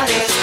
honest.